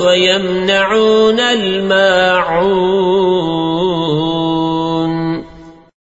ويمنعون الماعون.